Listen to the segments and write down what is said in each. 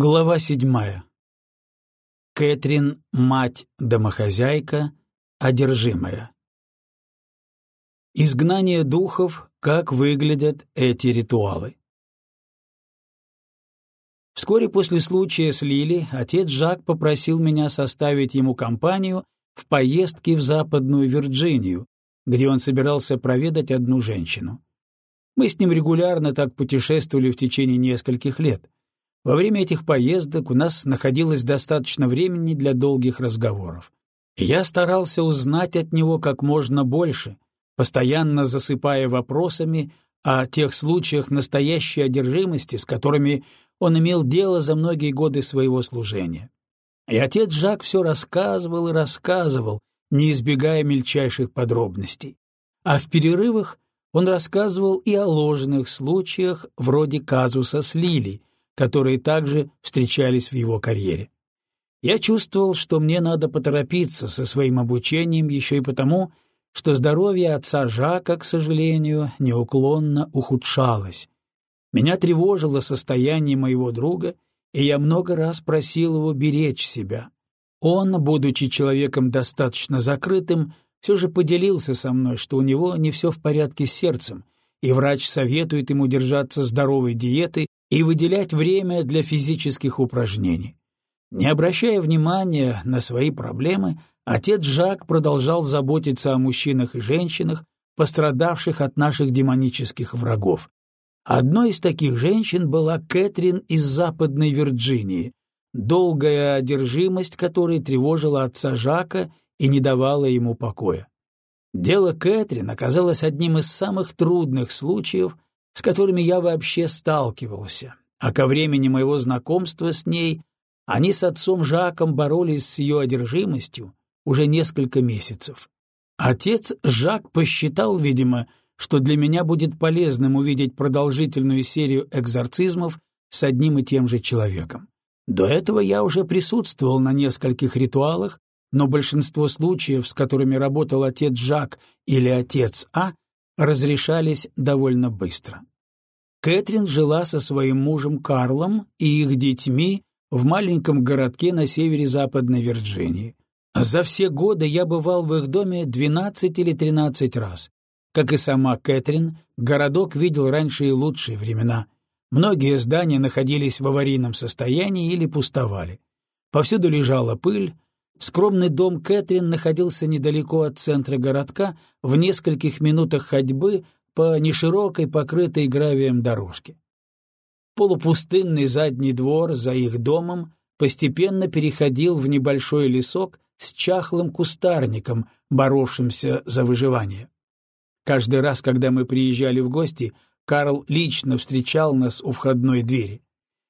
Глава седьмая. Кэтрин, мать-домохозяйка, одержимая. Изгнание духов, как выглядят эти ритуалы. Вскоре после случая с Лили отец Жак попросил меня составить ему компанию в поездке в Западную Вирджинию, где он собирался проведать одну женщину. Мы с ним регулярно так путешествовали в течение нескольких лет — во время этих поездок у нас находилось достаточно времени для долгих разговоров. Я старался узнать от него как можно больше, постоянно засыпая вопросами о тех случаях настоящей одержимости, с которыми он имел дело за многие годы своего служения. И отец Жак все рассказывал и рассказывал, не избегая мельчайших подробностей. А в перерывах он рассказывал и о ложных случаях, вроде казуса с Лилей, которые также встречались в его карьере. Я чувствовал, что мне надо поторопиться со своим обучением еще и потому, что здоровье отца Жака, к сожалению, неуклонно ухудшалось. Меня тревожило состояние моего друга, и я много раз просил его беречь себя. Он, будучи человеком достаточно закрытым, все же поделился со мной, что у него не все в порядке с сердцем, и врач советует ему держаться здоровой диеты и выделять время для физических упражнений. Не обращая внимания на свои проблемы, отец Жак продолжал заботиться о мужчинах и женщинах, пострадавших от наших демонических врагов. Одной из таких женщин была Кэтрин из Западной Вирджинии, долгая одержимость которой тревожила отца Жака и не давала ему покоя. Дело Кэтрин оказалось одним из самых трудных случаев, с которыми я вообще сталкивался, а ко времени моего знакомства с ней они с отцом Жаком боролись с ее одержимостью уже несколько месяцев. Отец Жак посчитал, видимо, что для меня будет полезным увидеть продолжительную серию экзорцизмов с одним и тем же человеком. До этого я уже присутствовал на нескольких ритуалах, но большинство случаев, с которыми работал отец Жак или отец А, разрешались довольно быстро. Кэтрин жила со своим мужем Карлом и их детьми в маленьком городке на севере Западной Вирджинии. За все годы я бывал в их доме 12 или 13 раз. Как и сама Кэтрин, городок видел раньше и лучшие времена. Многие здания находились в аварийном состоянии или пустовали. Повсюду лежала пыль. Скромный дом Кэтрин находился недалеко от центра городка, в нескольких минутах ходьбы по неширокой, покрытой гравием дорожке. Полупустынный задний двор за их домом постепенно переходил в небольшой лесок с чахлым кустарником, боровшимся за выживание. Каждый раз, когда мы приезжали в гости, Карл лично встречал нас у входной двери.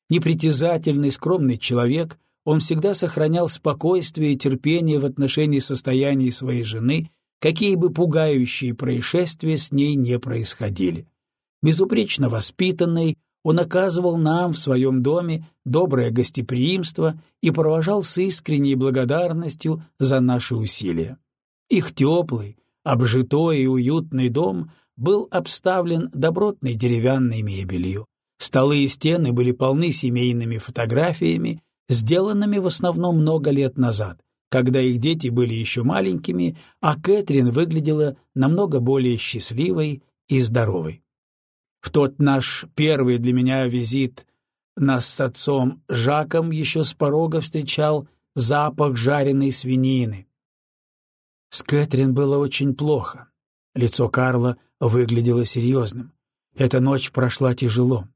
Непритязательный, скромный человек, он всегда сохранял спокойствие и терпение в отношении состояния своей жены какие бы пугающие происшествия с ней не происходили. Безупречно воспитанный, он оказывал нам в своем доме доброе гостеприимство и провожал с искренней благодарностью за наши усилия. Их теплый, обжитой и уютный дом был обставлен добротной деревянной мебелью. Столы и стены были полны семейными фотографиями, сделанными в основном много лет назад, когда их дети были еще маленькими, а Кэтрин выглядела намного более счастливой и здоровой. В тот наш первый для меня визит нас с отцом Жаком еще с порога встречал запах жареной свинины. С Кэтрин было очень плохо. Лицо Карла выглядело серьезным. Эта ночь прошла тяжело.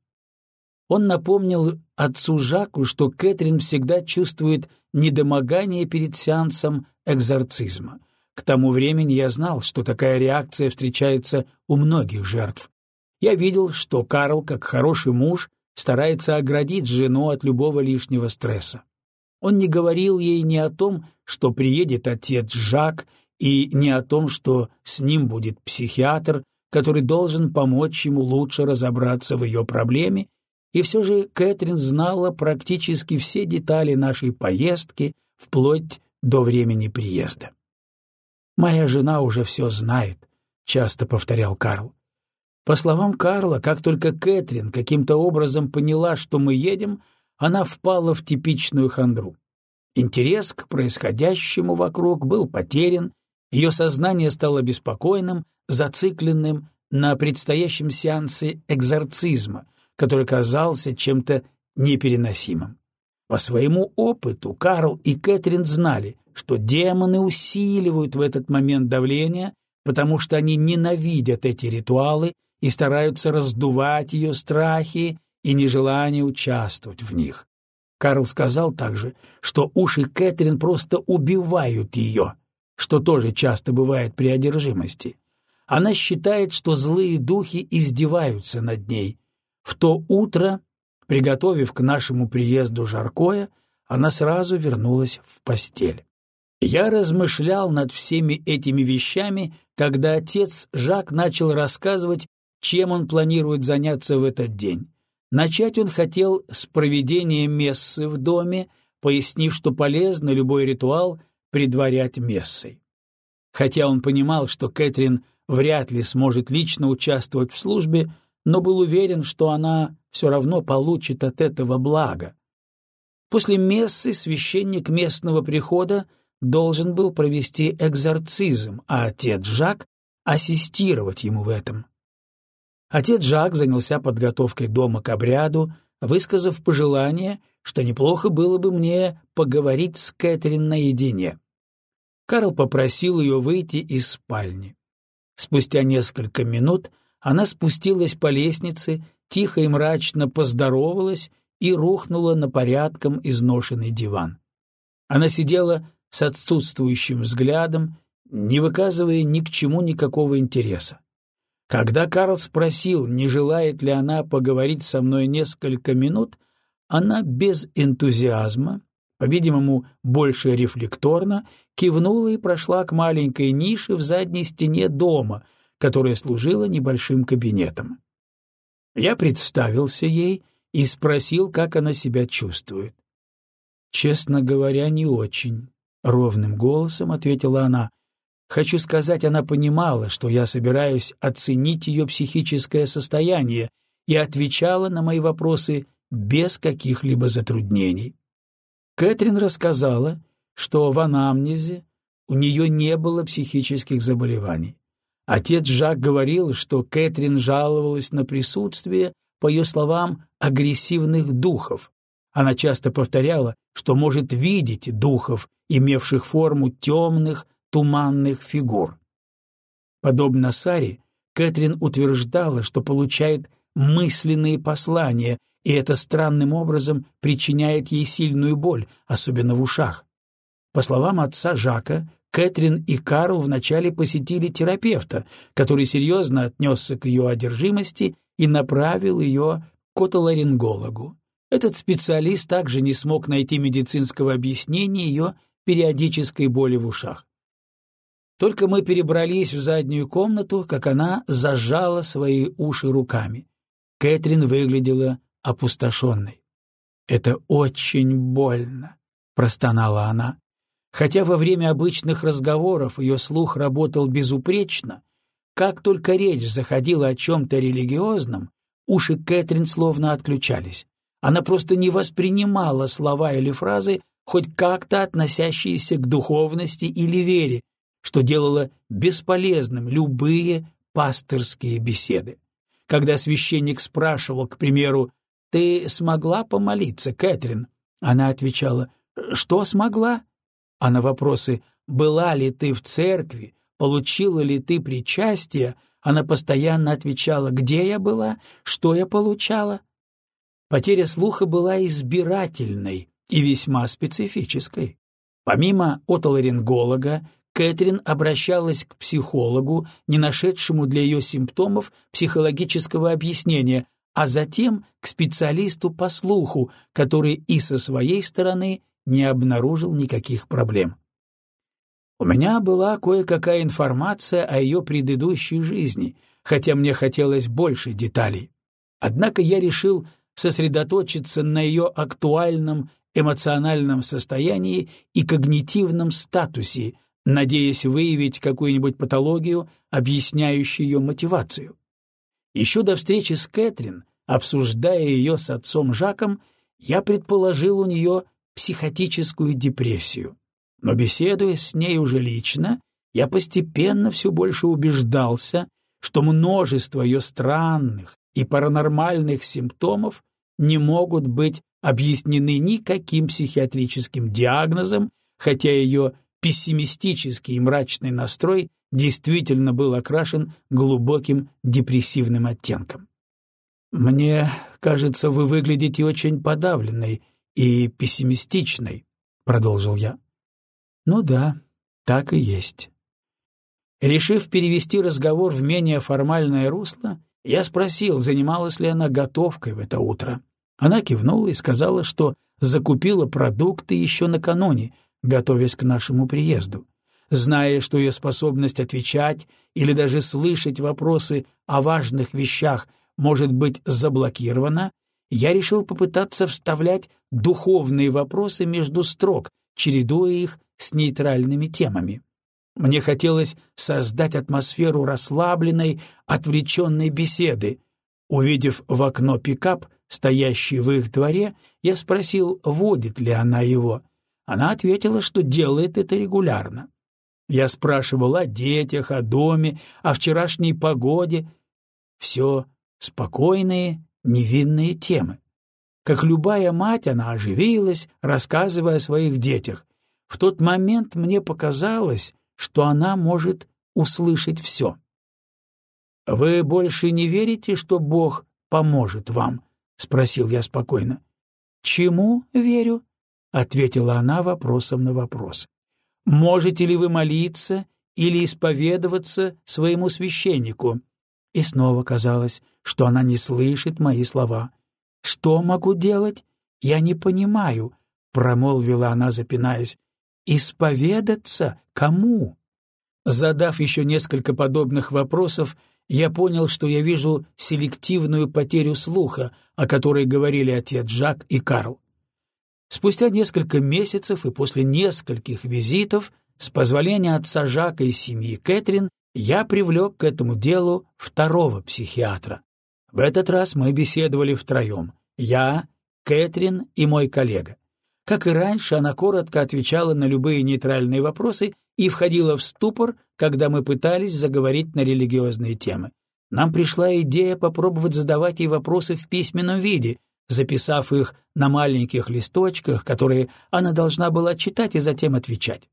Он напомнил отцу Жаку, что Кэтрин всегда чувствует недомогание перед сеансом экзорцизма. К тому времени я знал, что такая реакция встречается у многих жертв. Я видел, что Карл, как хороший муж, старается оградить жену от любого лишнего стресса. Он не говорил ей ни о том, что приедет отец Жак, и не о том, что с ним будет психиатр, который должен помочь ему лучше разобраться в ее проблеме и все же Кэтрин знала практически все детали нашей поездки вплоть до времени приезда. «Моя жена уже все знает», — часто повторял Карл. По словам Карла, как только Кэтрин каким-то образом поняла, что мы едем, она впала в типичную хандру. Интерес к происходящему вокруг был потерян, ее сознание стало беспокойным, зацикленным на предстоящем сеансе экзорцизма, который казался чем-то непереносимым. По своему опыту Карл и Кэтрин знали, что демоны усиливают в этот момент давление, потому что они ненавидят эти ритуалы и стараются раздувать ее страхи и нежелание участвовать в них. Карл сказал также, что уши Кэтрин просто убивают ее, что тоже часто бывает при одержимости. Она считает, что злые духи издеваются над ней. В то утро, приготовив к нашему приезду жаркое, она сразу вернулась в постель. Я размышлял над всеми этими вещами, когда отец Жак начал рассказывать, чем он планирует заняться в этот день. Начать он хотел с проведения мессы в доме, пояснив, что полезно любой ритуал предварять мессой. Хотя он понимал, что Кэтрин вряд ли сможет лично участвовать в службе, но был уверен, что она все равно получит от этого благо. После мессы священник местного прихода должен был провести экзорцизм, а отец Жак — ассистировать ему в этом. Отец Жак занялся подготовкой дома к обряду, высказав пожелание, что неплохо было бы мне поговорить с Кэтрин наедине. Карл попросил ее выйти из спальни. Спустя несколько минут она спустилась по лестнице, тихо и мрачно поздоровалась и рухнула на порядком изношенный диван. Она сидела с отсутствующим взглядом, не выказывая ни к чему никакого интереса. Когда Карл спросил, не желает ли она поговорить со мной несколько минут, она без энтузиазма, по-видимому, больше рефлекторно, кивнула и прошла к маленькой нише в задней стене дома, которая служила небольшим кабинетом. Я представился ей и спросил, как она себя чувствует. «Честно говоря, не очень», — ровным голосом ответила она. Хочу сказать, она понимала, что я собираюсь оценить ее психическое состояние, и отвечала на мои вопросы без каких-либо затруднений. Кэтрин рассказала, что в анамнезе у нее не было психических заболеваний. Отец Жак говорил, что Кэтрин жаловалась на присутствие, по ее словам, агрессивных духов. Она часто повторяла, что может видеть духов, имевших форму темных, туманных фигур. Подобно Саре, Кэтрин утверждала, что получает мысленные послания, и это странным образом причиняет ей сильную боль, особенно в ушах. По словам отца Жака, Кэтрин и Карл вначале посетили терапевта, который серьезно отнесся к ее одержимости и направил ее к отоларингологу. Этот специалист также не смог найти медицинского объяснения ее периодической боли в ушах. Только мы перебрались в заднюю комнату, как она зажала свои уши руками. Кэтрин выглядела опустошенной. «Это очень больно», — простонала она. Хотя во время обычных разговоров ее слух работал безупречно, как только речь заходила о чем-то религиозном, уши Кэтрин словно отключались. Она просто не воспринимала слова или фразы, хоть как-то относящиеся к духовности или вере, что делало бесполезным любые пасторские беседы. Когда священник спрашивал, к примеру, «Ты смогла помолиться, Кэтрин?» Она отвечала, «Что смогла?» А на вопросы «Была ли ты в церкви? Получила ли ты причастие?» Она постоянно отвечала «Где я была? Что я получала?» Потеря слуха была избирательной и весьма специфической. Помимо отоларинголога, Кэтрин обращалась к психологу, не нашедшему для ее симптомов психологического объяснения, а затем к специалисту по слуху, который и со своей стороны не обнаружил никаких проблем. У меня была кое-какая информация о ее предыдущей жизни, хотя мне хотелось больше деталей. Однако я решил сосредоточиться на ее актуальном эмоциональном состоянии и когнитивном статусе, надеясь выявить какую-нибудь патологию, объясняющую ее мотивацию. Еще до встречи с Кэтрин, обсуждая ее с отцом Жаком, я предположил у нее психотическую депрессию. Но беседуя с ней уже лично, я постепенно все больше убеждался, что множество ее странных и паранормальных симптомов не могут быть объяснены никаким психиатрическим диагнозом, хотя ее пессимистический и мрачный настрой действительно был окрашен глубоким депрессивным оттенком. «Мне кажется, вы выглядите очень подавленной и пессимистичной», — продолжил я. «Ну да, так и есть». Решив перевести разговор в менее формальное русло, я спросил, занималась ли она готовкой в это утро. Она кивнула и сказала, что закупила продукты еще накануне, готовясь к нашему приезду. Зная, что ее способность отвечать или даже слышать вопросы о важных вещах может быть заблокирована, я решил попытаться вставлять духовные вопросы между строк, чередуя их с нейтральными темами. Мне хотелось создать атмосферу расслабленной, отвлеченной беседы. Увидев в окно пикап, стоящий в их дворе, я спросил, водит ли она его. Она ответила, что делает это регулярно. Я спрашивал о детях, о доме, о вчерашней погоде. Все спокойные, невинные темы. Как любая мать, она оживилась, рассказывая о своих детях. В тот момент мне показалось, что она может услышать все. «Вы больше не верите, что Бог поможет вам?» — спросил я спокойно. «Чему верю?» — ответила она вопросом на вопрос. «Можете ли вы молиться или исповедоваться своему священнику?» И снова казалось, что она не слышит мои слова. «Что могу делать? Я не понимаю», — промолвила она, запинаясь. «Исповедаться? Кому?» Задав еще несколько подобных вопросов, я понял, что я вижу селективную потерю слуха, о которой говорили отец Жак и Карл. Спустя несколько месяцев и после нескольких визитов, с позволения отца Жака и семьи Кэтрин, я привлек к этому делу второго психиатра. В этот раз мы беседовали втроем — я, Кэтрин и мой коллега. Как и раньше, она коротко отвечала на любые нейтральные вопросы и входила в ступор, когда мы пытались заговорить на религиозные темы. Нам пришла идея попробовать задавать ей вопросы в письменном виде, записав их на маленьких листочках, которые она должна была читать и затем отвечать.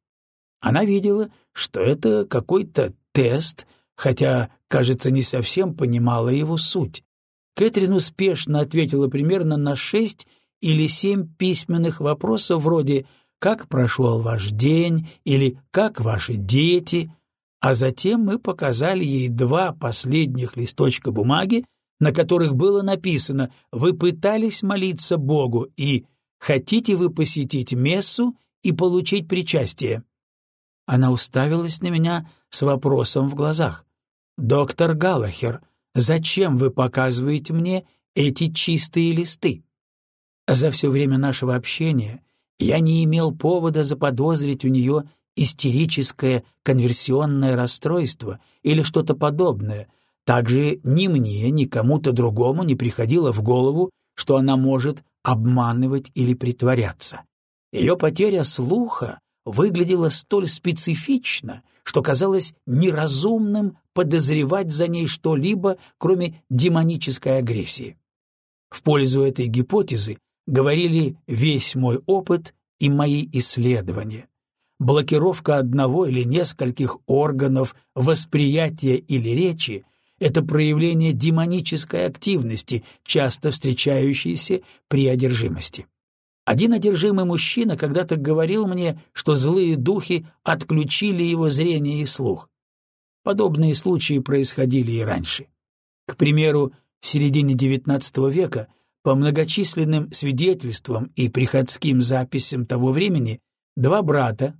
Она видела, что это какой-то тест, хотя, кажется, не совсем понимала его суть. Кэтрин успешно ответила примерно на шесть или семь письменных вопросов вроде «Как прошел ваш день?» или «Как ваши дети?», а затем мы показали ей два последних листочка бумаги, на которых было написано «Вы пытались молиться Богу» и «Хотите вы посетить мессу и получить причастие?» Она уставилась на меня с вопросом в глазах. «Доктор Галлахер, зачем вы показываете мне эти чистые листы?» За все время нашего общения я не имел повода заподозрить у нее истерическое конверсионное расстройство или что-то подобное, также ни мне, ни кому-то другому не приходило в голову, что она может обманывать или притворяться. Ее потеря слуха выглядела столь специфично, что казалось неразумным подозревать за ней что-либо, кроме демонической агрессии. В пользу этой гипотезы говорили весь мой опыт и мои исследования. Блокировка одного или нескольких органов восприятия или речи это проявление демонической активности, часто встречающейся при одержимости. Один одержимый мужчина когда-то говорил мне, что злые духи отключили его зрение и слух. Подобные случаи происходили и раньше. К примеру, в середине XIX века по многочисленным свидетельствам и приходским записям того времени два брата,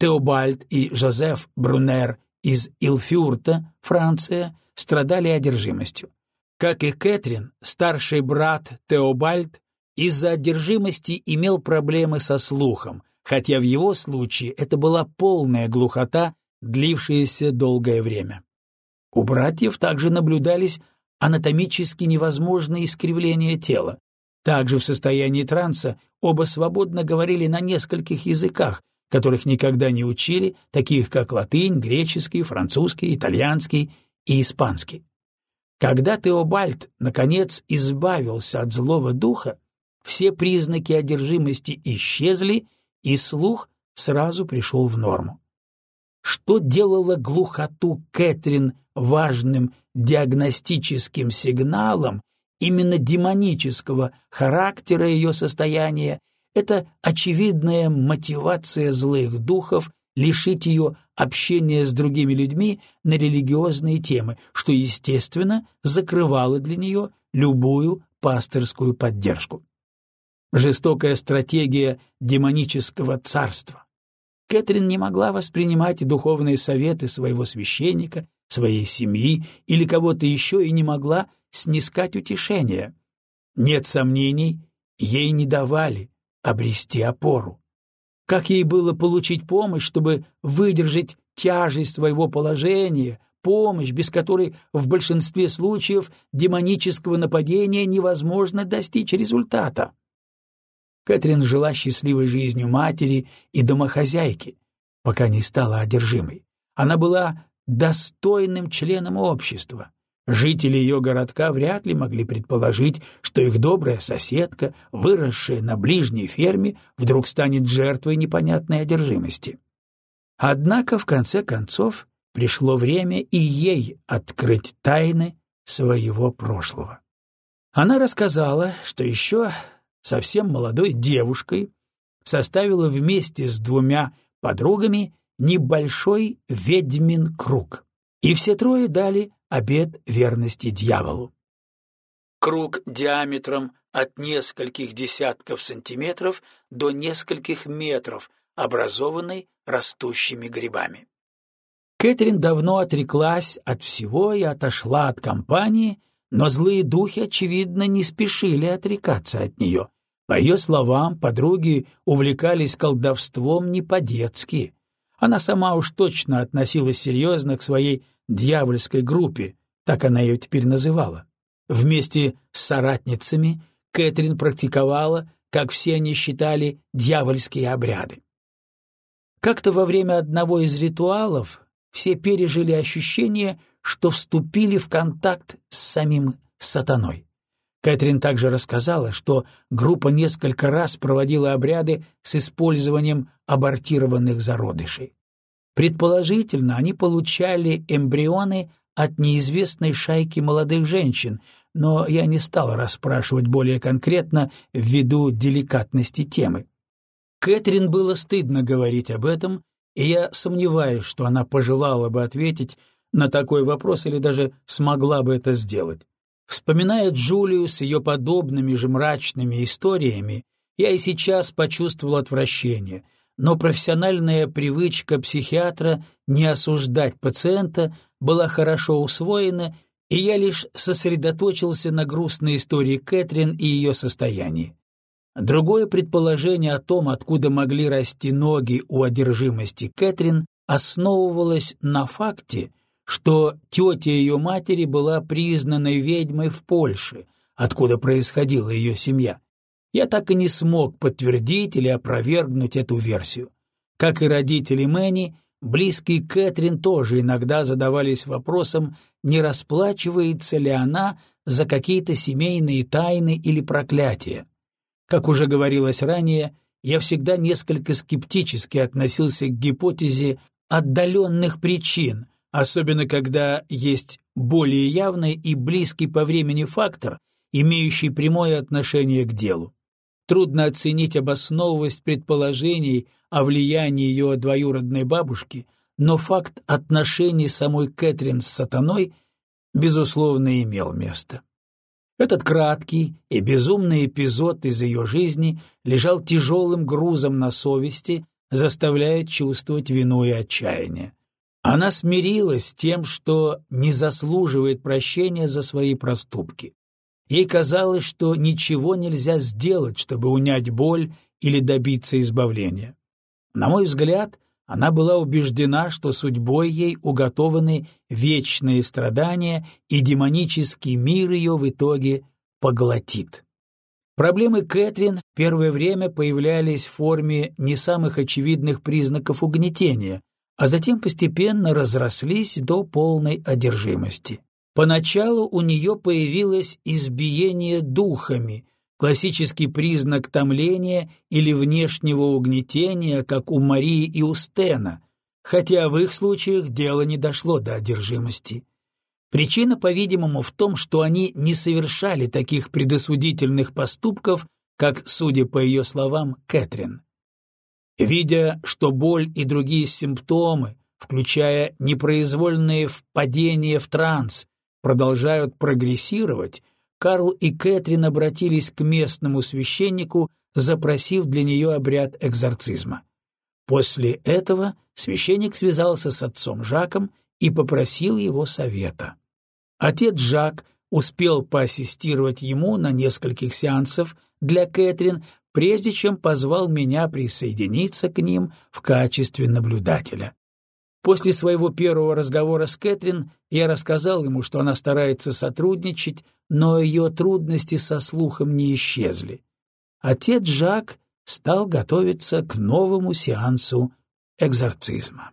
Теобальд и Жозеф Брунер из Илфюрта, Франция, страдали одержимостью. Как и Кэтрин, старший брат Теобальд из-за одержимости имел проблемы со слухом, хотя в его случае это была полная глухота, длившаяся долгое время. У братьев также наблюдались анатомически невозможные искривления тела. Также в состоянии транса оба свободно говорили на нескольких языках, которых никогда не учили, таких как латынь, греческий, французский, итальянский и испанский. Когда Теобальд, наконец, избавился от злого духа, все признаки одержимости исчезли, и слух сразу пришел в норму. Что делало глухоту Кэтрин важным диагностическим сигналом именно демонического характера ее состояния, это очевидная мотивация злых духов лишить ее общения с другими людьми на религиозные темы, что, естественно, закрывало для нее любую пасторскую поддержку. Жестокая стратегия демонического царства. Кэтрин не могла воспринимать духовные советы своего священника, своей семьи или кого-то еще и не могла снискать утешения. Нет сомнений, ей не давали обрести опору. Как ей было получить помощь, чтобы выдержать тяжесть своего положения, помощь, без которой в большинстве случаев демонического нападения невозможно достичь результата? Кэтрин жила счастливой жизнью матери и домохозяйки, пока не стала одержимой. Она была достойным членом общества. Жители ее городка вряд ли могли предположить, что их добрая соседка, выросшая на ближней ферме, вдруг станет жертвой непонятной одержимости. Однако, в конце концов, пришло время и ей открыть тайны своего прошлого. Она рассказала, что еще совсем молодой девушкой составила вместе с двумя подругами небольшой ведьмин круг, и все трое дали обет верности дьяволу. Круг диаметром от нескольких десятков сантиметров до нескольких метров, образованный растущими грибами. Кэтрин давно отреклась от всего и отошла от компании, но злые духи, очевидно, не спешили отрекаться от нее. По ее словам, подруги увлекались колдовством не по-детски. Она сама уж точно относилась серьезно к своей дьявольской группе, так она ее теперь называла. Вместе с соратницами Кэтрин практиковала, как все они считали, дьявольские обряды. Как-то во время одного из ритуалов все пережили ощущение, что вступили в контакт с самим сатаной. Кэтрин также рассказала, что группа несколько раз проводила обряды с использованием абортированных зародышей. Предположительно, они получали эмбрионы от неизвестной шайки молодых женщин, но я не стал расспрашивать более конкретно ввиду деликатности темы. Кэтрин было стыдно говорить об этом, и я сомневаюсь, что она пожелала бы ответить на такой вопрос или даже смогла бы это сделать. Вспоминая Джулию с ее подобными же мрачными историями, я и сейчас почувствовал отвращение, но профессиональная привычка психиатра не осуждать пациента была хорошо усвоена, и я лишь сосредоточился на грустной истории Кэтрин и ее состоянии. Другое предположение о том, откуда могли расти ноги у одержимости Кэтрин, основывалось на факте, что тетя ее матери была признанной ведьмой в Польше, откуда происходила ее семья. Я так и не смог подтвердить или опровергнуть эту версию. Как и родители Мэнни, близкие Кэтрин тоже иногда задавались вопросом, не расплачивается ли она за какие-то семейные тайны или проклятия. Как уже говорилось ранее, я всегда несколько скептически относился к гипотезе отдаленных причин, особенно когда есть более явный и близкий по времени фактор, имеющий прямое отношение к делу. Трудно оценить обоснованность предположений о влиянии ее двоюродной бабушки, но факт отношений самой Кэтрин с сатаной, безусловно, имел место. Этот краткий и безумный эпизод из ее жизни лежал тяжелым грузом на совести, заставляя чувствовать вину и отчаяние. Она смирилась с тем, что не заслуживает прощения за свои проступки. Ей казалось, что ничего нельзя сделать, чтобы унять боль или добиться избавления. На мой взгляд, она была убеждена, что судьбой ей уготованы вечные страдания, и демонический мир ее в итоге поглотит. Проблемы Кэтрин первое время появлялись в форме не самых очевидных признаков угнетения, а затем постепенно разрослись до полной одержимости. Поначалу у нее появилось избиение духами, классический признак томления или внешнего угнетения, как у Марии и у Стена, хотя в их случаях дело не дошло до одержимости. Причина, по-видимому, в том, что они не совершали таких предосудительных поступков, как, судя по ее словам, Кэтрин. Видя, что боль и другие симптомы, включая непроизвольные впадения в транс, продолжают прогрессировать, Карл и Кэтрин обратились к местному священнику, запросив для нее обряд экзорцизма. После этого священник связался с отцом Жаком и попросил его совета. Отец Жак успел поассистировать ему на нескольких сеансах для Кэтрин, прежде чем позвал меня присоединиться к ним в качестве наблюдателя. После своего первого разговора с Кэтрин я рассказал ему, что она старается сотрудничать, но ее трудности со слухом не исчезли. Отец Жак стал готовиться к новому сеансу экзорцизма.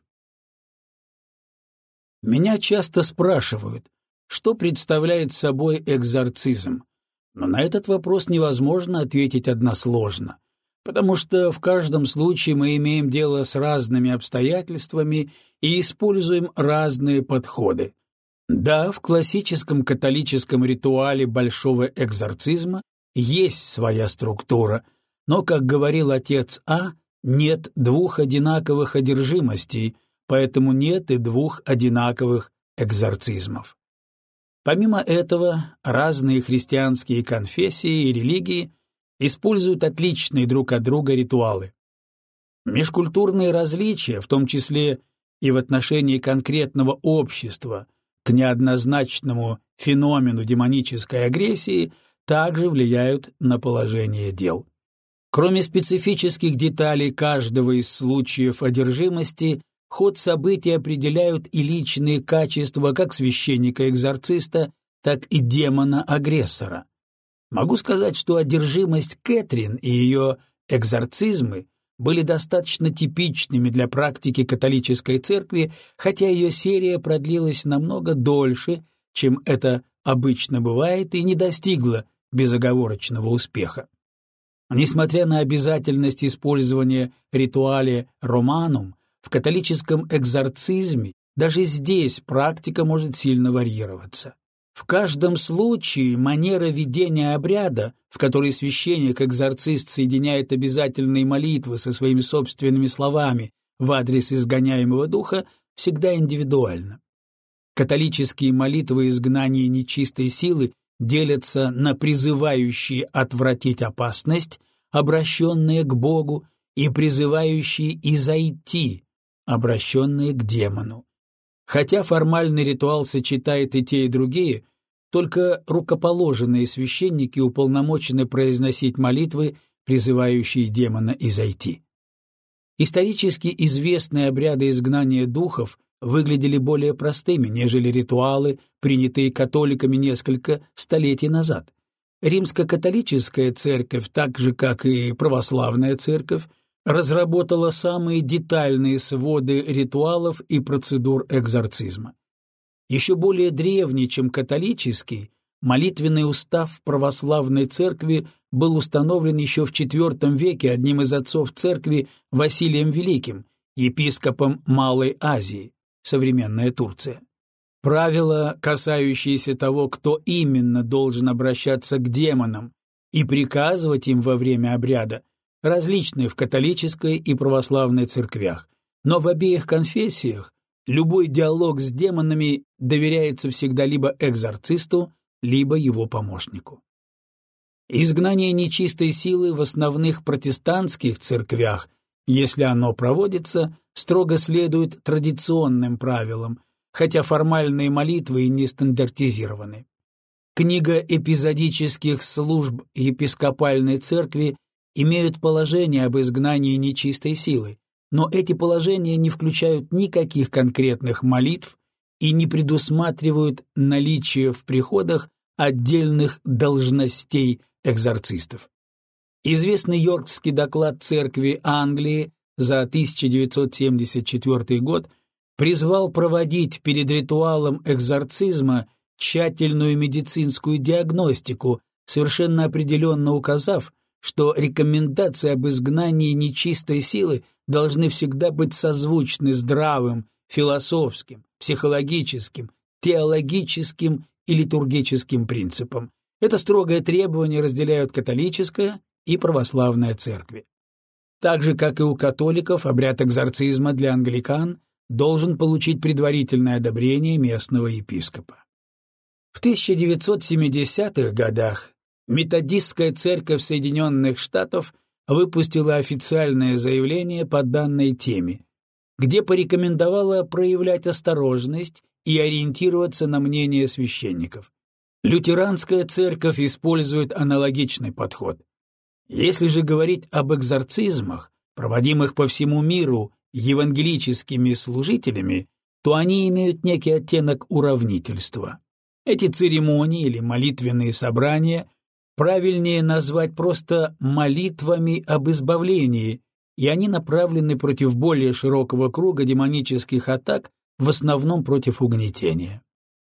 Меня часто спрашивают, что представляет собой экзорцизм, но на этот вопрос невозможно ответить односложно, потому что в каждом случае мы имеем дело с разными обстоятельствами и используем разные подходы. Да, в классическом католическом ритуале большого экзорцизма есть своя структура, но, как говорил отец А, нет двух одинаковых одержимостей, поэтому нет и двух одинаковых экзорцизмов. Помимо этого, разные христианские конфессии и религии используют отличные друг от друга ритуалы. Межкультурные различия, в том числе и в отношении конкретного общества, к неоднозначному феномену демонической агрессии также влияют на положение дел. Кроме специфических деталей каждого из случаев одержимости, ход событий определяют и личные качества как священника-экзорциста, так и демона-агрессора. Могу сказать, что одержимость Кэтрин и ее экзорцизмы были достаточно типичными для практики католической церкви, хотя ее серия продлилась намного дольше, чем это обычно бывает, и не достигла безоговорочного успеха. Несмотря на обязательность использования ритуале романум, в католическом экзорцизме даже здесь практика может сильно варьироваться. В каждом случае манера ведения обряда, в которой священник-экзорцист соединяет обязательные молитвы со своими собственными словами в адрес изгоняемого духа, всегда индивидуальна. Католические молитвы изгнания нечистой силы делятся на призывающие отвратить опасность, обращенные к Богу, и призывающие изойти, обращенные к демону. Хотя формальный ритуал сочетает и те, и другие, только рукоположенные священники уполномочены произносить молитвы, призывающие демона изойти. Исторически известные обряды изгнания духов выглядели более простыми, нежели ритуалы, принятые католиками несколько столетий назад. Римско-католическая церковь, так же как и православная церковь, разработала самые детальные своды ритуалов и процедур экзорцизма. Еще более древний, чем католический, молитвенный устав православной церкви был установлен еще в IV веке одним из отцов церкви Василием Великим, епископом Малой Азии, современная Турция. Правила, касающиеся того, кто именно должен обращаться к демонам и приказывать им во время обряда, различны в католической и православной церквях, но в обеих конфессиях любой диалог с демонами доверяется всегда либо экзорцисту, либо его помощнику. Изгнание нечистой силы в основных протестантских церквях, если оно проводится, строго следует традиционным правилам, хотя формальные молитвы и не стандартизированы. Книга эпизодических служб епископальной церкви имеют положение об изгнании нечистой силы, но эти положения не включают никаких конкретных молитв и не предусматривают наличие в приходах отдельных должностей экзорцистов. Известный Йоркский доклад Церкви Англии за 1974 год призвал проводить перед ритуалом экзорцизма тщательную медицинскую диагностику, совершенно определенно указав, что рекомендации об изгнании нечистой силы должны всегда быть созвучны здравым, философским, психологическим, теологическим и литургическим принципам. Это строгое требование разделяют католическая и православная церкви. Так же, как и у католиков, обряд экзорцизма для англикан должен получить предварительное одобрение местного епископа. В 1970-х годах Методистская церковь Соединенных Штатов выпустила официальное заявление по данной теме, где порекомендовала проявлять осторожность и ориентироваться на мнение священников. Лютеранская церковь использует аналогичный подход. Если же говорить об экзорцизмах, проводимых по всему миру евангелическими служителями, то они имеют некий оттенок уравнительства. Эти церемонии или молитвенные собрания правильнее назвать просто молитвами об избавлении, и они направлены против более широкого круга демонических атак, в основном против угнетения.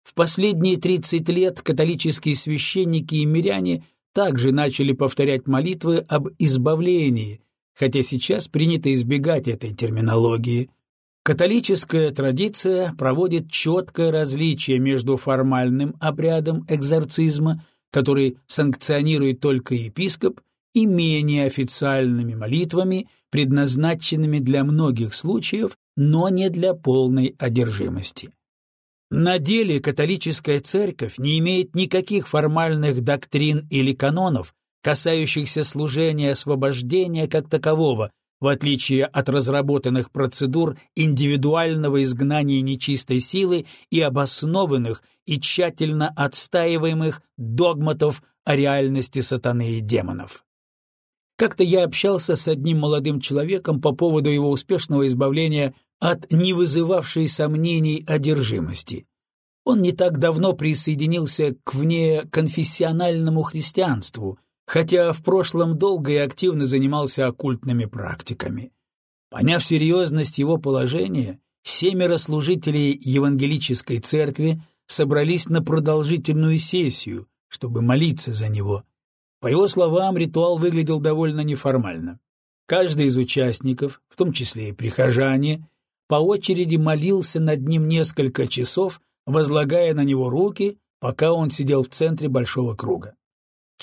В последние 30 лет католические священники и миряне также начали повторять молитвы об избавлении, хотя сейчас принято избегать этой терминологии. Католическая традиция проводит четкое различие между формальным обрядом экзорцизма, который санкционирует только епископ, и менее официальными молитвами, предназначенными для многих случаев, но не для полной одержимости. На деле католическая церковь не имеет никаких формальных доктрин или канонов, касающихся служения освобождения как такового, в отличие от разработанных процедур индивидуального изгнания нечистой силы и обоснованных и тщательно отстаиваемых догматов о реальности сатаны и демонов. Как-то я общался с одним молодым человеком по поводу его успешного избавления от не вызывавшей сомнений одержимости. Он не так давно присоединился к внеконфессиональному христианству, хотя в прошлом долго и активно занимался оккультными практиками. Поняв серьезность его положения, семеро служителей евангелической церкви собрались на продолжительную сессию, чтобы молиться за него. По его словам, ритуал выглядел довольно неформально. Каждый из участников, в том числе и прихожане, по очереди молился над ним несколько часов, возлагая на него руки, пока он сидел в центре большого круга.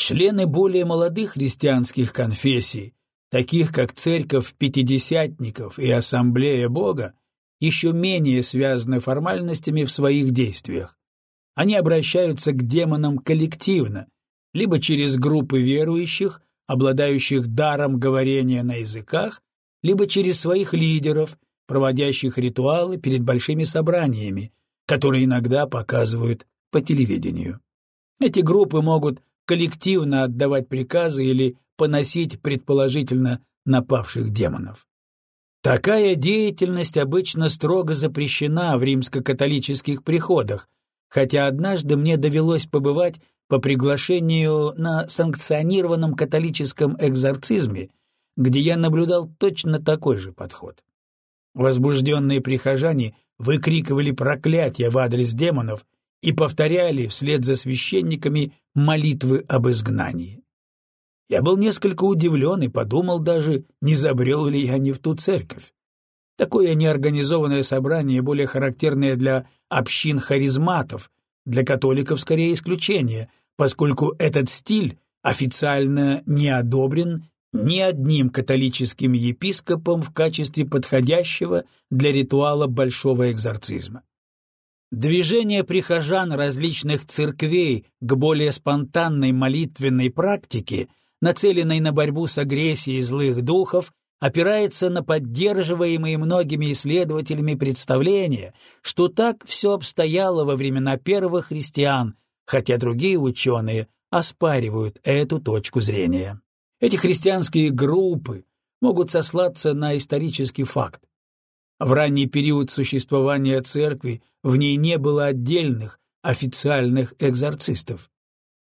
Члены более молодых христианских конфессий, таких как Церковь Пятидесятников и Ассамблея Бога, еще менее связаны формальностями в своих действиях. Они обращаются к демонам коллективно, либо через группы верующих, обладающих даром говорения на языках, либо через своих лидеров, проводящих ритуалы перед большими собраниями, которые иногда показывают по телевидению. Эти группы могут коллективно отдавать приказы или поносить предположительно напавших демонов. Такая деятельность обычно строго запрещена в римско-католических приходах, хотя однажды мне довелось побывать по приглашению на санкционированном католическом экзорцизме, где я наблюдал точно такой же подход. Возбужденные прихожане выкрикивали проклятия в адрес демонов и повторяли вслед за священниками молитвы об изгнании. Я был несколько удивлен и подумал даже, не забрел ли я не в ту церковь. Такое неорганизованное собрание, более характерное для общин харизматов, для католиков скорее исключение, поскольку этот стиль официально не одобрен ни одним католическим епископом в качестве подходящего для ритуала большого экзорцизма. Движение прихожан различных церквей к более спонтанной молитвенной практике, нацеленной на борьбу с агрессией злых духов, опирается на поддерживаемые многими исследователями представление, что так все обстояло во времена первых христиан, хотя другие ученые оспаривают эту точку зрения. Эти христианские группы могут сослаться на исторический факт. В ранний период существования церкви в ней не было отдельных официальных экзорцистов.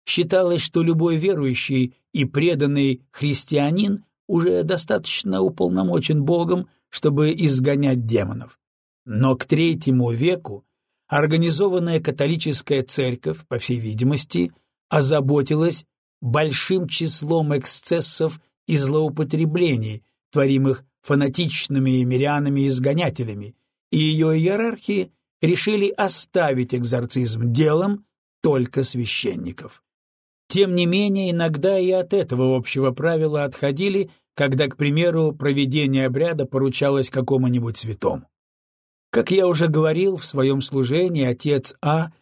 Считалось, что любой верующий и преданный христианин уже достаточно уполномочен Богом, чтобы изгонять демонов. Но к третьему веку организованная католическая церковь, по всей видимости, озаботилась большим числом эксцессов и злоупотреблений, творимых фанатичными мирянами-изгонятелями, и ее иерархи решили оставить экзорцизм делом только священников. Тем не менее, иногда и от этого общего правила отходили, когда, к примеру, проведение обряда поручалось какому-нибудь святому. Как я уже говорил, в своем служении отец А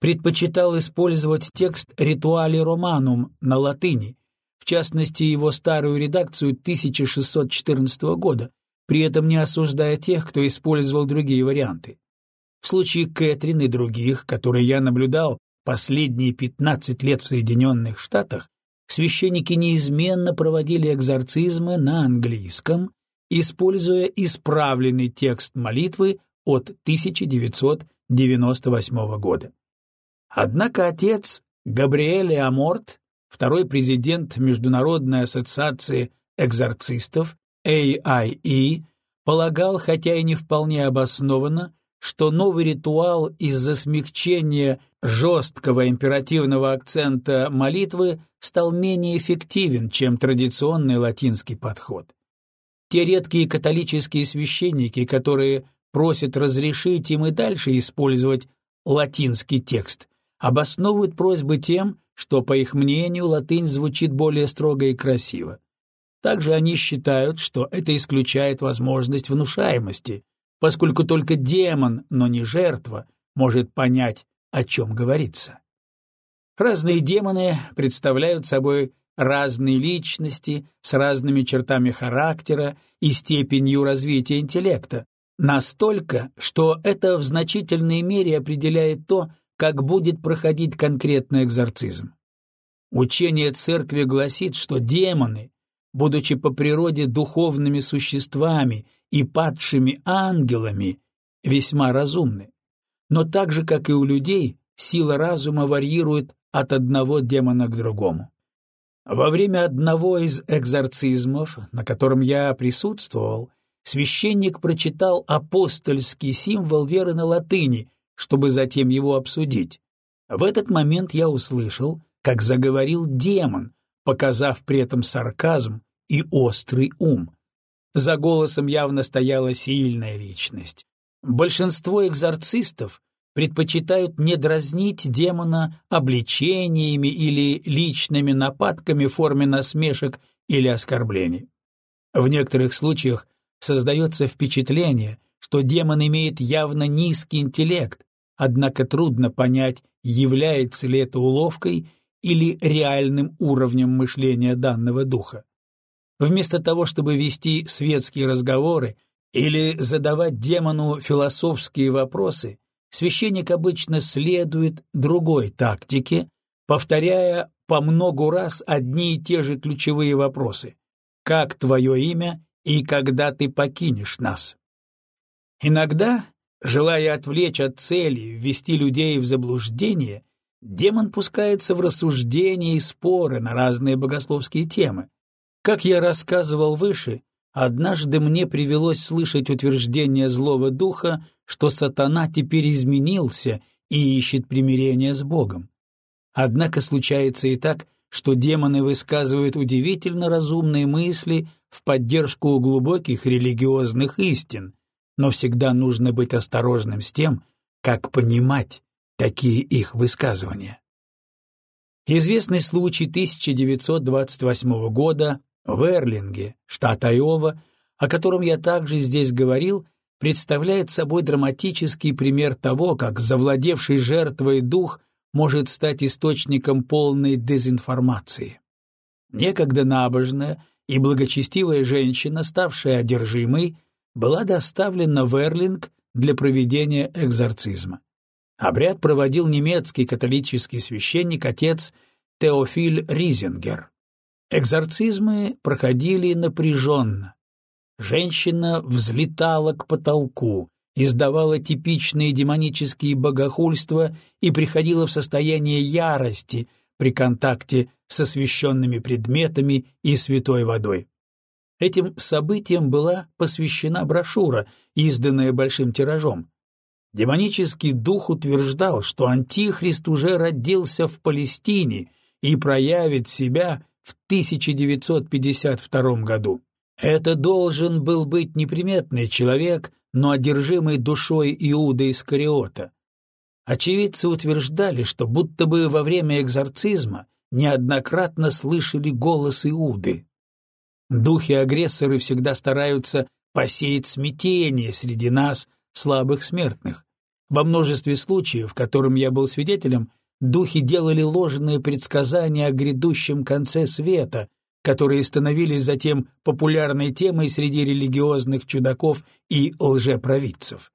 предпочитал использовать текст «Ритуали Романум» на латыни, в частности, его старую редакцию 1614 года, при этом не осуждая тех, кто использовал другие варианты. В случае Кэтрин и других, которые я наблюдал последние 15 лет в Соединенных Штатах, священники неизменно проводили экзорцизмы на английском, используя исправленный текст молитвы от 1998 года. Однако отец Габриэль Аморт, второй президент Международной ассоциации экзорцистов AIE, полагал, хотя и не вполне обоснованно, что новый ритуал из-за смягчения жесткого императивного акцента молитвы стал менее эффективен, чем традиционный латинский подход. Те редкие католические священники, которые просят разрешить им и дальше использовать латинский текст, обосновывают просьбы тем, что, по их мнению, латынь звучит более строго и красиво. Также они считают, что это исключает возможность внушаемости, поскольку только демон, но не жертва, может понять, о чем говорится. Разные демоны представляют собой разные личности с разными чертами характера и степенью развития интеллекта, настолько, что это в значительной мере определяет то, как будет проходить конкретный экзорцизм. Учение церкви гласит, что демоны, будучи по природе духовными существами и падшими ангелами, весьма разумны. Но так же, как и у людей, сила разума варьирует от одного демона к другому. Во время одного из экзорцизмов, на котором я присутствовал, священник прочитал апостольский символ веры на латыни, чтобы затем его обсудить. В этот момент я услышал, как заговорил демон, показав при этом сарказм и острый ум. За голосом явно стояла сильная личность. Большинство экзорцистов предпочитают не дразнить демона обличениями или личными нападками в форме насмешек или оскорблений. В некоторых случаях создается впечатление, что демон имеет явно низкий интеллект, однако трудно понять, является ли это уловкой или реальным уровнем мышления данного духа. Вместо того, чтобы вести светские разговоры или задавать демону философские вопросы, священник обычно следует другой тактике, повторяя по многу раз одни и те же ключевые вопросы. «Как твое имя и когда ты покинешь нас?» Иногда, желая отвлечь от цели, ввести людей в заблуждение, демон пускается в рассуждения и споры на разные богословские темы. Как я рассказывал выше, однажды мне привелось слышать утверждение злого духа, что сатана теперь изменился и ищет примирения с Богом. Однако случается и так, что демоны высказывают удивительно разумные мысли в поддержку глубоких религиозных истин, но всегда нужно быть осторожным с тем, как понимать такие их высказывания. Известный случай 1928 года в Эрлинге, штат Айова, о котором я также здесь говорил, представляет собой драматический пример того, как завладевший жертвой дух может стать источником полной дезинформации. Некогда набожная и благочестивая женщина, ставшая одержимой, была доставлена в Эрлинг для проведения экзорцизма. Обряд проводил немецкий католический священник отец Теофиль Ризингер. Экзорцизмы проходили напряженно. Женщина взлетала к потолку, издавала типичные демонические богохульства и приходила в состояние ярости, при контакте с освященными предметами и святой водой. Этим событиям была посвящена брошюра, изданная большим тиражом. Демонический дух утверждал, что Антихрист уже родился в Палестине и проявит себя в 1952 году. Это должен был быть неприметный человек, но одержимый душой Иуда Искариота. Очевидцы утверждали, что будто бы во время экзорцизма неоднократно слышали голос Иуды. Духи-агрессоры всегда стараются посеять смятение среди нас, слабых смертных. Во множестве случаев, которым я был свидетелем, духи делали ложные предсказания о грядущем конце света, которые становились затем популярной темой среди религиозных чудаков и лжепровидцев.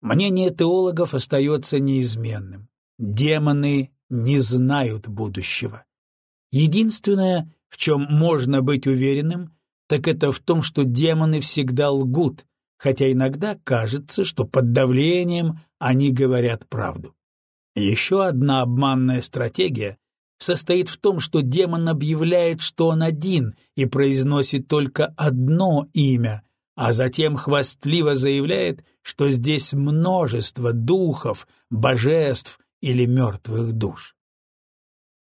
Мнение теологов остается неизменным. Демоны не знают будущего. Единственное, в чем можно быть уверенным, так это в том, что демоны всегда лгут, хотя иногда кажется, что под давлением они говорят правду. Еще одна обманная стратегия состоит в том, что демон объявляет, что он один и произносит только одно имя, а затем хвастливо заявляет, что здесь множество духов, божеств или мертвых душ.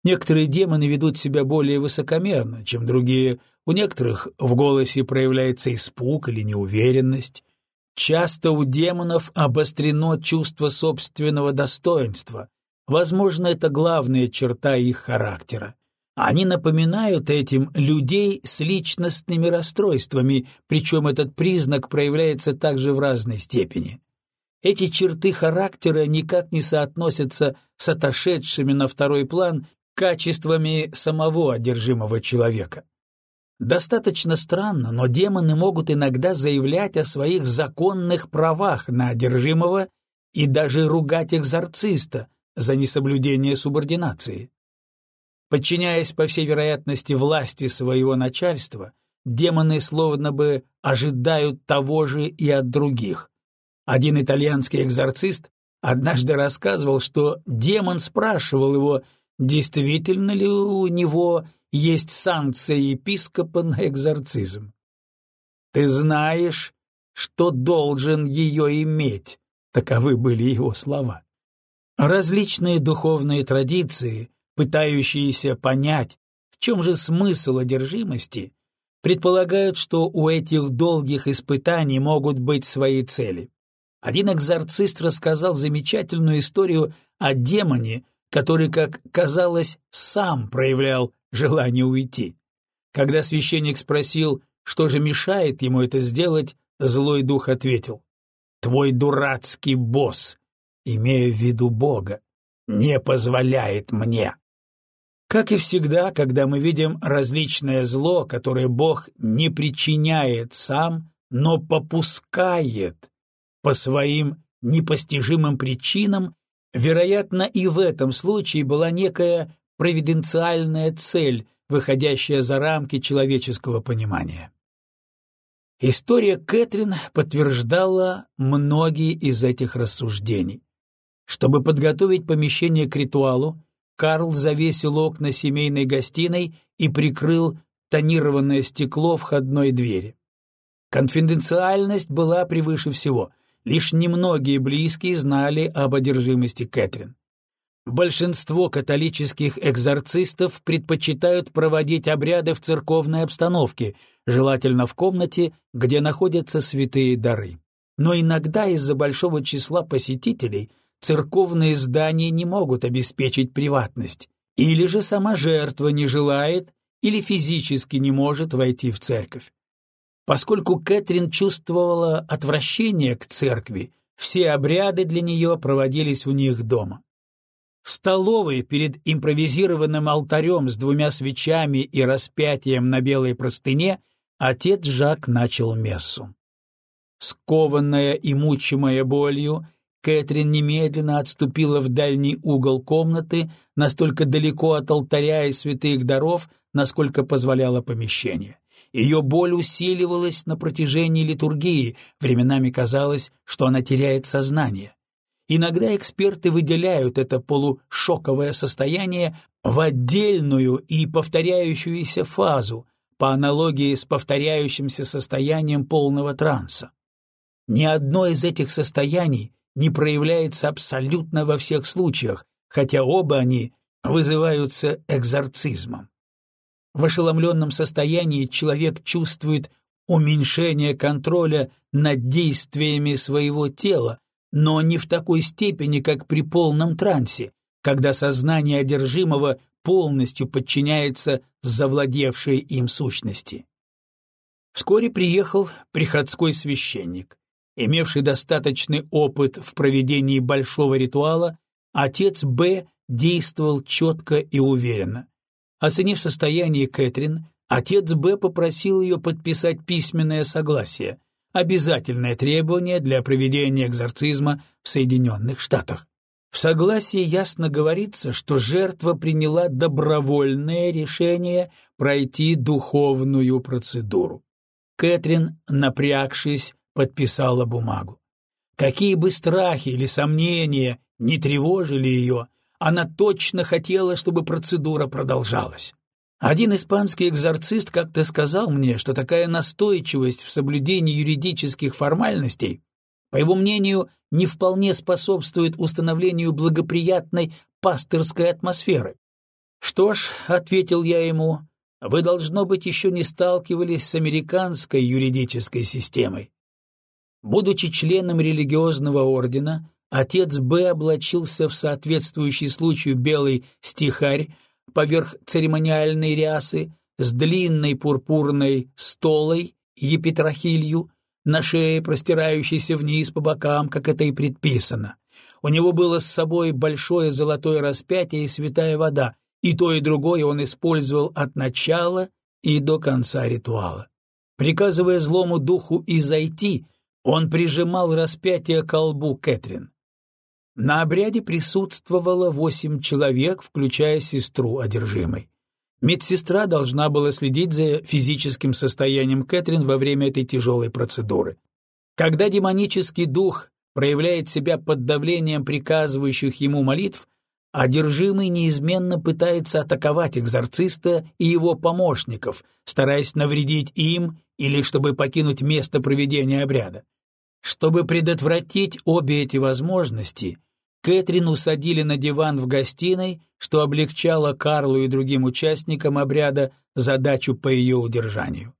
Некоторые демоны ведут себя более высокомерно, чем другие, у некоторых в голосе проявляется испуг или неуверенность. Часто у демонов обострено чувство собственного достоинства, Возможно, это главная черта их характера. Они напоминают этим людей с личностными расстройствами, причем этот признак проявляется также в разной степени. Эти черты характера никак не соотносятся с отошедшими на второй план качествами самого одержимого человека. Достаточно странно, но демоны могут иногда заявлять о своих законных правах на одержимого и даже ругать экзорциста, за несоблюдение субординации. Подчиняясь, по всей вероятности, власти своего начальства, демоны словно бы ожидают того же и от других. Один итальянский экзорцист однажды рассказывал, что демон спрашивал его, действительно ли у него есть санкция епископа на экзорцизм. «Ты знаешь, что должен ее иметь», — таковы были его слова. Различные духовные традиции, пытающиеся понять, в чем же смысл одержимости, предполагают, что у этих долгих испытаний могут быть свои цели. Один экзорцист рассказал замечательную историю о демоне, который, как казалось, сам проявлял желание уйти. Когда священник спросил, что же мешает ему это сделать, злой дух ответил, «Твой дурацкий босс имея в виду Бога, не позволяет мне. Как и всегда, когда мы видим различное зло, которое Бог не причиняет сам, но попускает по своим непостижимым причинам, вероятно, и в этом случае была некая провиденциальная цель, выходящая за рамки человеческого понимания. История Кэтрин подтверждала многие из этих рассуждений. Чтобы подготовить помещение к ритуалу, Карл завесил окна семейной гостиной и прикрыл тонированное стекло входной двери. Конфиденциальность была превыше всего. Лишь немногие близкие знали об одержимости Кэтрин. Большинство католических экзорцистов предпочитают проводить обряды в церковной обстановке, желательно в комнате, где находятся святые дары. Но иногда из-за большого числа посетителей – церковные здания не могут обеспечить приватность, или же сама жертва не желает или физически не может войти в церковь. Поскольку Кэтрин чувствовала отвращение к церкви, все обряды для нее проводились у них дома. В столовой перед импровизированным алтарем с двумя свечами и распятием на белой простыне отец Жак начал мессу. Скованная и мучимая болью, Кэтрин немедленно отступила в дальний угол комнаты, настолько далеко от алтаря и святых даров, насколько позволяло помещение. Ее боль усиливалась на протяжении литургии, временами казалось, что она теряет сознание. Иногда эксперты выделяют это полушоковое состояние в отдельную и повторяющуюся фазу, по аналогии с повторяющимся состоянием полного транса. Ни одно из этих состояний не проявляется абсолютно во всех случаях, хотя оба они вызываются экзорцизмом. В ошеломленном состоянии человек чувствует уменьшение контроля над действиями своего тела, но не в такой степени, как при полном трансе, когда сознание одержимого полностью подчиняется завладевшей им сущности. Вскоре приехал приходской священник. Имевший достаточный опыт в проведении большого ритуала, отец Б действовал четко и уверенно. Оценив состояние Кэтрин, отец Б попросил ее подписать письменное согласие, обязательное требование для проведения экзорцизма в Соединенных Штатах. В согласии ясно говорится, что жертва приняла добровольное решение пройти духовную процедуру. Кэтрин, напрягшись, подписала бумагу. Какие бы страхи или сомнения не тревожили ее, она точно хотела, чтобы процедура продолжалась. Один испанский экзорцист как-то сказал мне, что такая настойчивость в соблюдении юридических формальностей, по его мнению, не вполне способствует установлению благоприятной пастырской атмосферы. «Что ж», — ответил я ему, — «вы, должно быть, еще не сталкивались с американской юридической системой». Будучи членом религиозного ордена, Отец Б облачился в соответствующий случаю белый стихарь поверх церемониальной рясы с длинной пурпурной столой, епитрахилью, на шее, простирающейся вниз по бокам, как это и предписано. У него было с собой большое золотое распятие и святая вода, и то и другое он использовал от начала и до конца ритуала. Приказывая злому духу изойти, он прижимал распятие к колбу Кэтрин. На обряде присутствовало восемь человек, включая сестру одержимой. Медсестра должна была следить за физическим состоянием Кэтрин во время этой тяжелой процедуры. Когда демонический дух проявляет себя под давлением приказывающих ему молитв, одержимый неизменно пытается атаковать экзорциста и его помощников, стараясь навредить им или чтобы покинуть место проведения обряда. Чтобы предотвратить обе эти возможности, Кэтрин усадили на диван в гостиной, что облегчало Карлу и другим участникам обряда задачу по ее удержанию.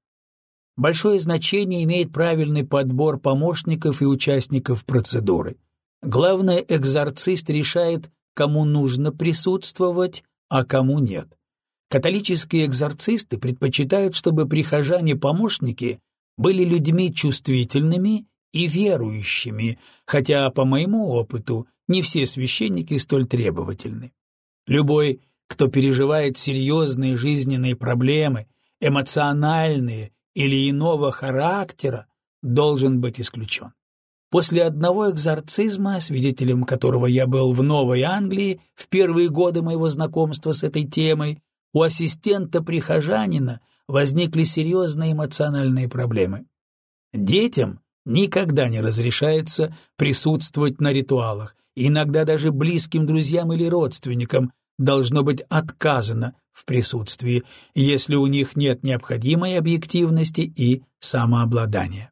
Большое значение имеет правильный подбор помощников и участников процедуры. Главное, экзорцист решает, кому нужно присутствовать, а кому нет. Католические экзорцисты предпочитают, чтобы прихожане-помощники были людьми чувствительными и верующими, хотя, по моему опыту, не все священники столь требовательны. Любой, кто переживает серьезные жизненные проблемы, эмоциональные или иного характера, должен быть исключен. После одного экзорцизма, свидетелем которого я был в Новой Англии в первые годы моего знакомства с этой темой, у ассистента-прихожанина возникли серьезные эмоциональные проблемы. Детям никогда не разрешается присутствовать на ритуалах, иногда даже близким друзьям или родственникам должно быть отказано в присутствии, если у них нет необходимой объективности и самообладания.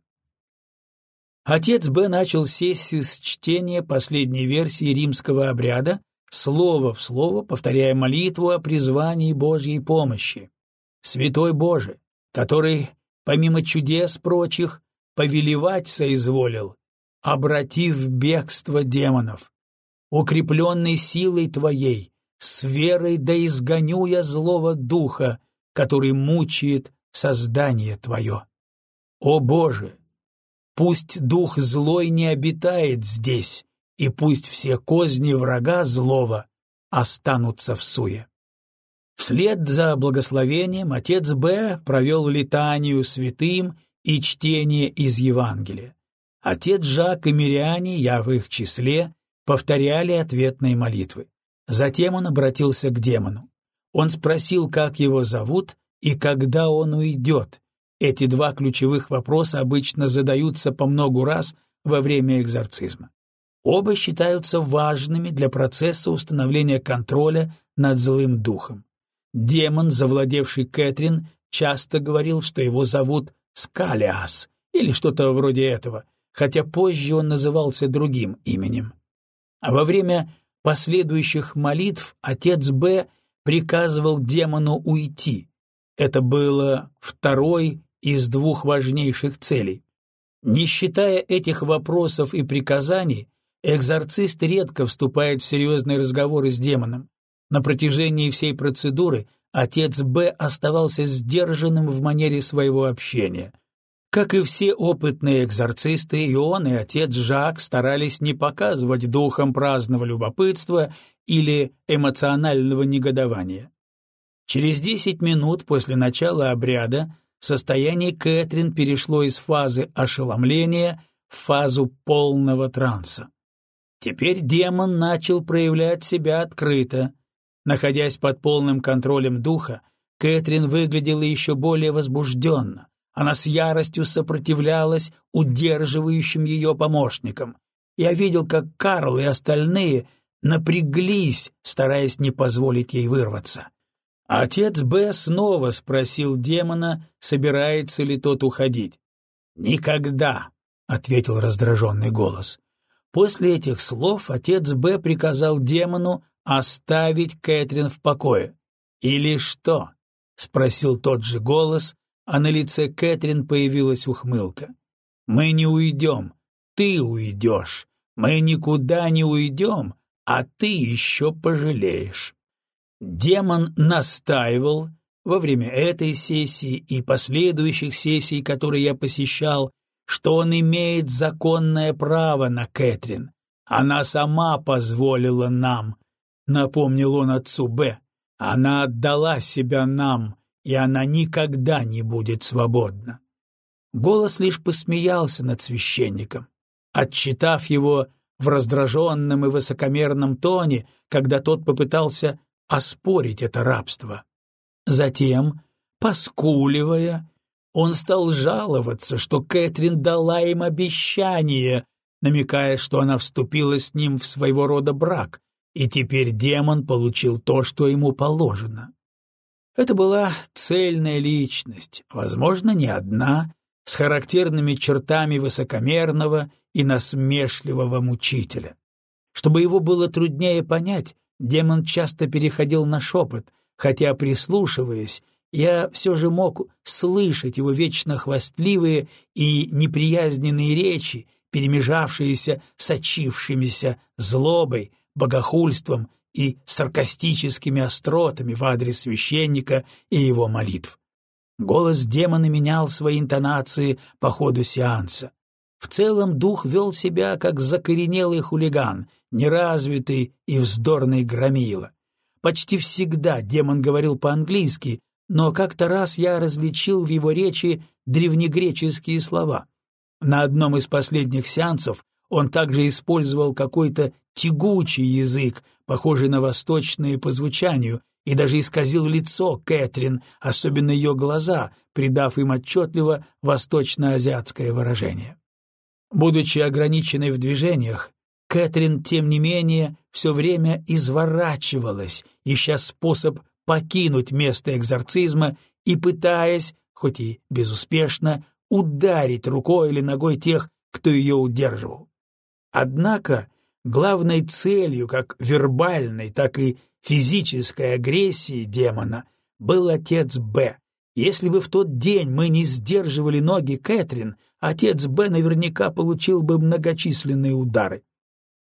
Отец Б начал сессию с чтения последней версии римского обряда, слово в слово повторяя молитву о призвании Божьей помощи. «Святой Боже, который, помимо чудес прочих, повелевать соизволил, обратив бегство демонов, укрепленный силой Твоей, с верой да изгоню я злого духа, который мучает создание Твое. О Боже! Пусть дух злой не обитает здесь, и пусть все козни врага злого останутся в суе. Вслед за благословением отец Б. провел летанию святым и чтение из Евангелия. Отец Жак и Миряне, я в их числе, повторяли ответные молитвы. Затем он обратился к демону. Он спросил, как его зовут и когда он уйдет. Эти два ключевых вопроса обычно задаются по многу раз во время экзорцизма. Оба считаются важными для процесса установления контроля над злым духом. Демон, завладевший Кэтрин, часто говорил, что его зовут Скалиас или что-то вроде этого, хотя позже он назывался другим именем. А во время последующих молитв отец Б приказывал демону уйти. Это было второй из двух важнейших целей. Не считая этих вопросов и приказаний, экзорцист редко вступает в серьезные разговоры с демоном. На протяжении всей процедуры отец Б оставался сдержанным в манере своего общения. Как и все опытные экзорцисты, и он, и отец Жак старались не показывать духом праздного любопытства или эмоционального негодования. Через десять минут после начала обряда состояние Кэтрин перешло из фазы ошеломления в фазу полного транса. Теперь демон начал проявлять себя открыто, Находясь под полным контролем духа, Кэтрин выглядела еще более возбужденно. Она с яростью сопротивлялась удерживающим ее помощникам. Я видел, как Карл и остальные напряглись, стараясь не позволить ей вырваться. Отец Б снова спросил демона, собирается ли тот уходить. «Никогда», — ответил раздраженный голос. После этих слов отец Б приказал демону оставить Кэтрин в покое. Или что? спросил тот же голос, а на лице Кэтрин появилась ухмылка. Мы не уйдем, ты уйдешь. Мы никуда не уйдем, а ты еще пожалеешь. Демон настаивал во время этой сессии и последующих сессий, которые я посещал, что он имеет законное право на Кэтрин. Она сама позволила нам, — напомнил он отцу Б. «Она отдала себя нам, и она никогда не будет свободна». Голос лишь посмеялся над священником, отчитав его в раздраженном и высокомерном тоне, когда тот попытался оспорить это рабство. Затем, поскуливая, он стал жаловаться, что Кэтрин дала им обещание, намекая, что она вступила с ним в своего рода брак, и теперь демон получил то, что ему положено. Это была цельная личность, возможно, не одна, с характерными чертами высокомерного и насмешливого мучителя. Чтобы его было труднее понять, демон часто переходил на шепот, хотя, прислушиваясь, я все же мог слышать его вечно хвастливые и неприязненные речи, перемежавшиеся сочившимися злобой, богохульством и саркастическими остротами в адрес священника и его молитв. Голос демона менял свои интонации по ходу сеанса. В целом дух вел себя как закоренелый хулиган, неразвитый и вздорный громила. Почти всегда демон говорил по-английски, но как-то раз я различил в его речи древнегреческие слова. На одном из последних сеансов он также использовал какой-то тягучий язык, похожий на восточные по звучанию, и даже исказил лицо Кэтрин, особенно ее глаза, придав им отчетливо восточно-азиатское выражение. Будучи ограниченной в движениях, Кэтрин, тем не менее, все время изворачивалась, ища способ покинуть место экзорцизма и пытаясь, хоть и безуспешно, ударить рукой или ногой тех, кто ее удерживал. Однако главной целью как вербальной, так и физической агрессии демона был отец Б. Если бы в тот день мы не сдерживали ноги Кэтрин, отец Б наверняка получил бы многочисленные удары.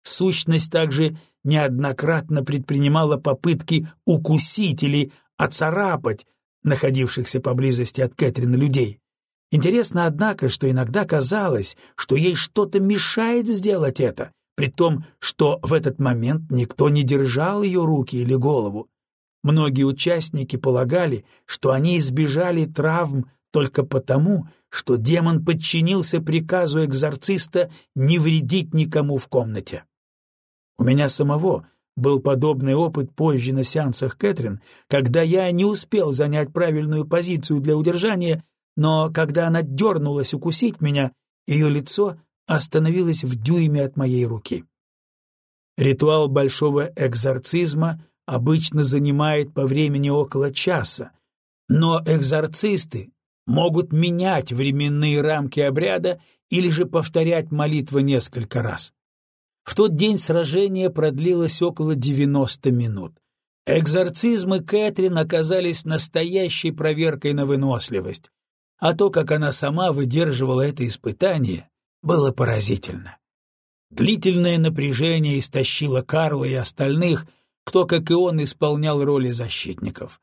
Сущность также неоднократно предпринимала попытки укусить или оцарапать находившихся поблизости от Кэтрин людей. Интересно, однако, что иногда казалось, что ей что-то мешает сделать это, при том, что в этот момент никто не держал ее руки или голову. Многие участники полагали, что они избежали травм только потому, что демон подчинился приказу экзорциста не вредить никому в комнате. У меня самого был подобный опыт позже на сеансах Кэтрин, когда я не успел занять правильную позицию для удержания но когда она дернулась укусить меня, ее лицо остановилось в дюйме от моей руки. Ритуал большого экзорцизма обычно занимает по времени около часа, но экзорцисты могут менять временные рамки обряда или же повторять молитвы несколько раз. В тот день сражение продлилось около 90 минут. Экзорцизмы Кэтрин оказались настоящей проверкой на выносливость, а то, как она сама выдерживала это испытание, было поразительно. Длительное напряжение истощило Карла и остальных, кто, как и он, исполнял роли защитников.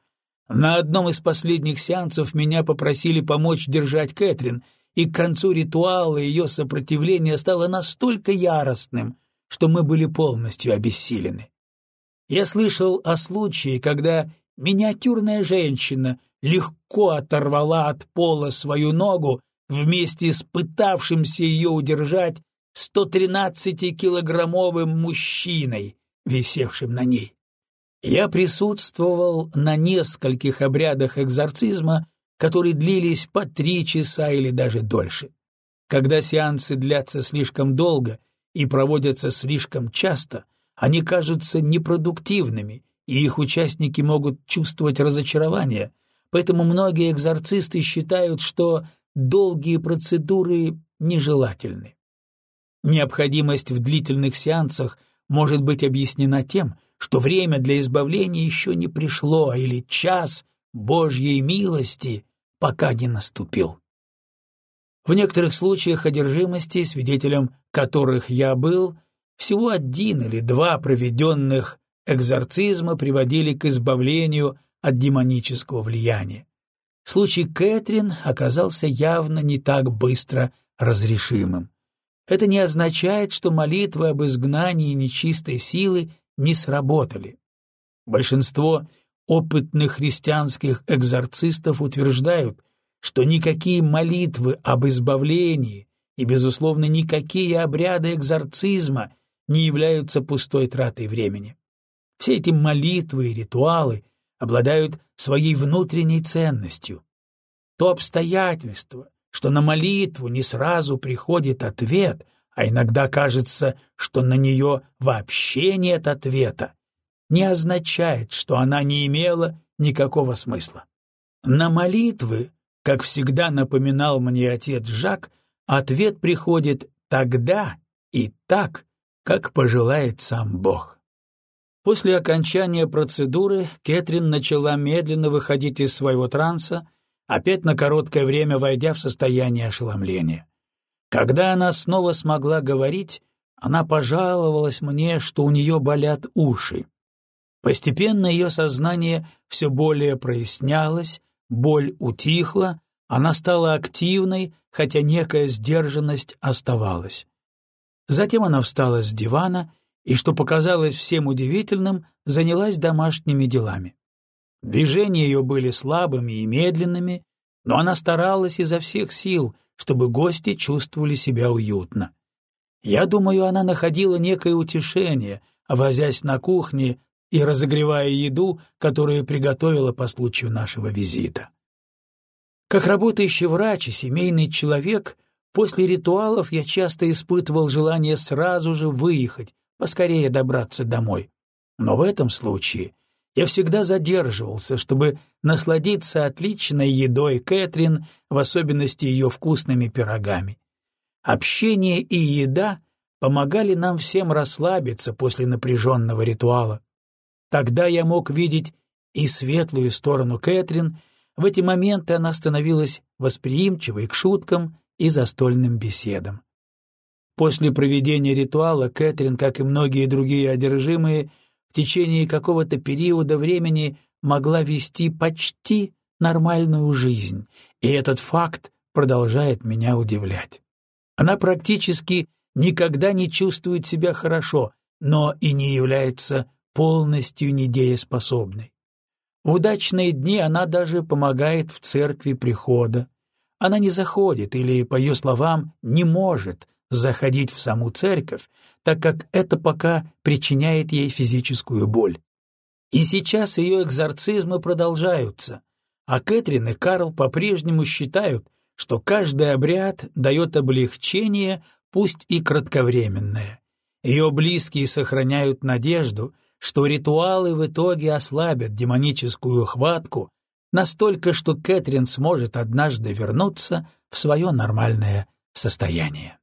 На одном из последних сеансов меня попросили помочь держать Кэтрин, и к концу ритуала ее сопротивление стало настолько яростным, что мы были полностью обессилены. Я слышал о случае, когда миниатюрная женщина легко оторвала от пола свою ногу вместе с пытавшимся ее удержать 113-килограммовым мужчиной, висевшим на ней. Я присутствовал на нескольких обрядах экзорцизма, которые длились по три часа или даже дольше. Когда сеансы длятся слишком долго — и проводятся слишком часто, они кажутся непродуктивными, и их участники могут чувствовать разочарование, поэтому многие экзорцисты считают, что долгие процедуры нежелательны. Необходимость в длительных сеансах может быть объяснена тем, что время для избавления еще не пришло или час Божьей милости пока не наступил. В некоторых случаях одержимости, свидетелем которых я был, всего один или два проведенных экзорцизма приводили к избавлению от демонического влияния. Случай Кэтрин оказался явно не так быстро разрешимым. Это не означает, что молитвы об изгнании нечистой силы не сработали. Большинство опытных христианских экзорцистов утверждают, что никакие молитвы об избавлении и, безусловно, никакие обряды экзорцизма не являются пустой тратой времени. Все эти молитвы и ритуалы обладают своей внутренней ценностью. То обстоятельство, что на молитву не сразу приходит ответ, а иногда кажется, что на нее вообще нет ответа, не означает, что она не имела никакого смысла. На молитвы как всегда напоминал мне отец Жак, ответ приходит тогда и так, как пожелает сам Бог. После окончания процедуры Кэтрин начала медленно выходить из своего транса, опять на короткое время войдя в состояние ошеломления. Когда она снова смогла говорить, она пожаловалась мне, что у нее болят уши. Постепенно ее сознание все более прояснялось, боль утихла, она стала активной, хотя некая сдержанность оставалась. Затем она встала с дивана и, что показалось всем удивительным, занялась домашними делами. Движения ее были слабыми и медленными, но она старалась изо всех сил, чтобы гости чувствовали себя уютно. Я думаю, она находила некое утешение, возясь на кухне и разогревая еду, которую приготовила по случаю нашего визита. Как работающий врач и семейный человек, после ритуалов я часто испытывал желание сразу же выехать, поскорее добраться домой. Но в этом случае я всегда задерживался, чтобы насладиться отличной едой Кэтрин, в особенности ее вкусными пирогами. Общение и еда помогали нам всем расслабиться после напряженного ритуала. Тогда я мог видеть и светлую сторону Кэтрин, в эти моменты она становилась восприимчивой к шуткам и застольным беседам. После проведения ритуала Кэтрин, как и многие другие одержимые, в течение какого-то периода времени могла вести почти нормальную жизнь, и этот факт продолжает меня удивлять. Она практически никогда не чувствует себя хорошо, но и не является полностью недееспособной. В удачные дни она даже помогает в церкви прихода. Она не заходит или, по ее словам, не может заходить в саму церковь, так как это пока причиняет ей физическую боль. И сейчас ее экзорцизмы продолжаются, а Кэтрин и Карл по-прежнему считают, что каждый обряд дает облегчение, пусть и кратковременное. Ее близкие сохраняют надежду, что ритуалы в итоге ослабят демоническую хватку настолько, что Кэтрин сможет однажды вернуться в свое нормальное состояние.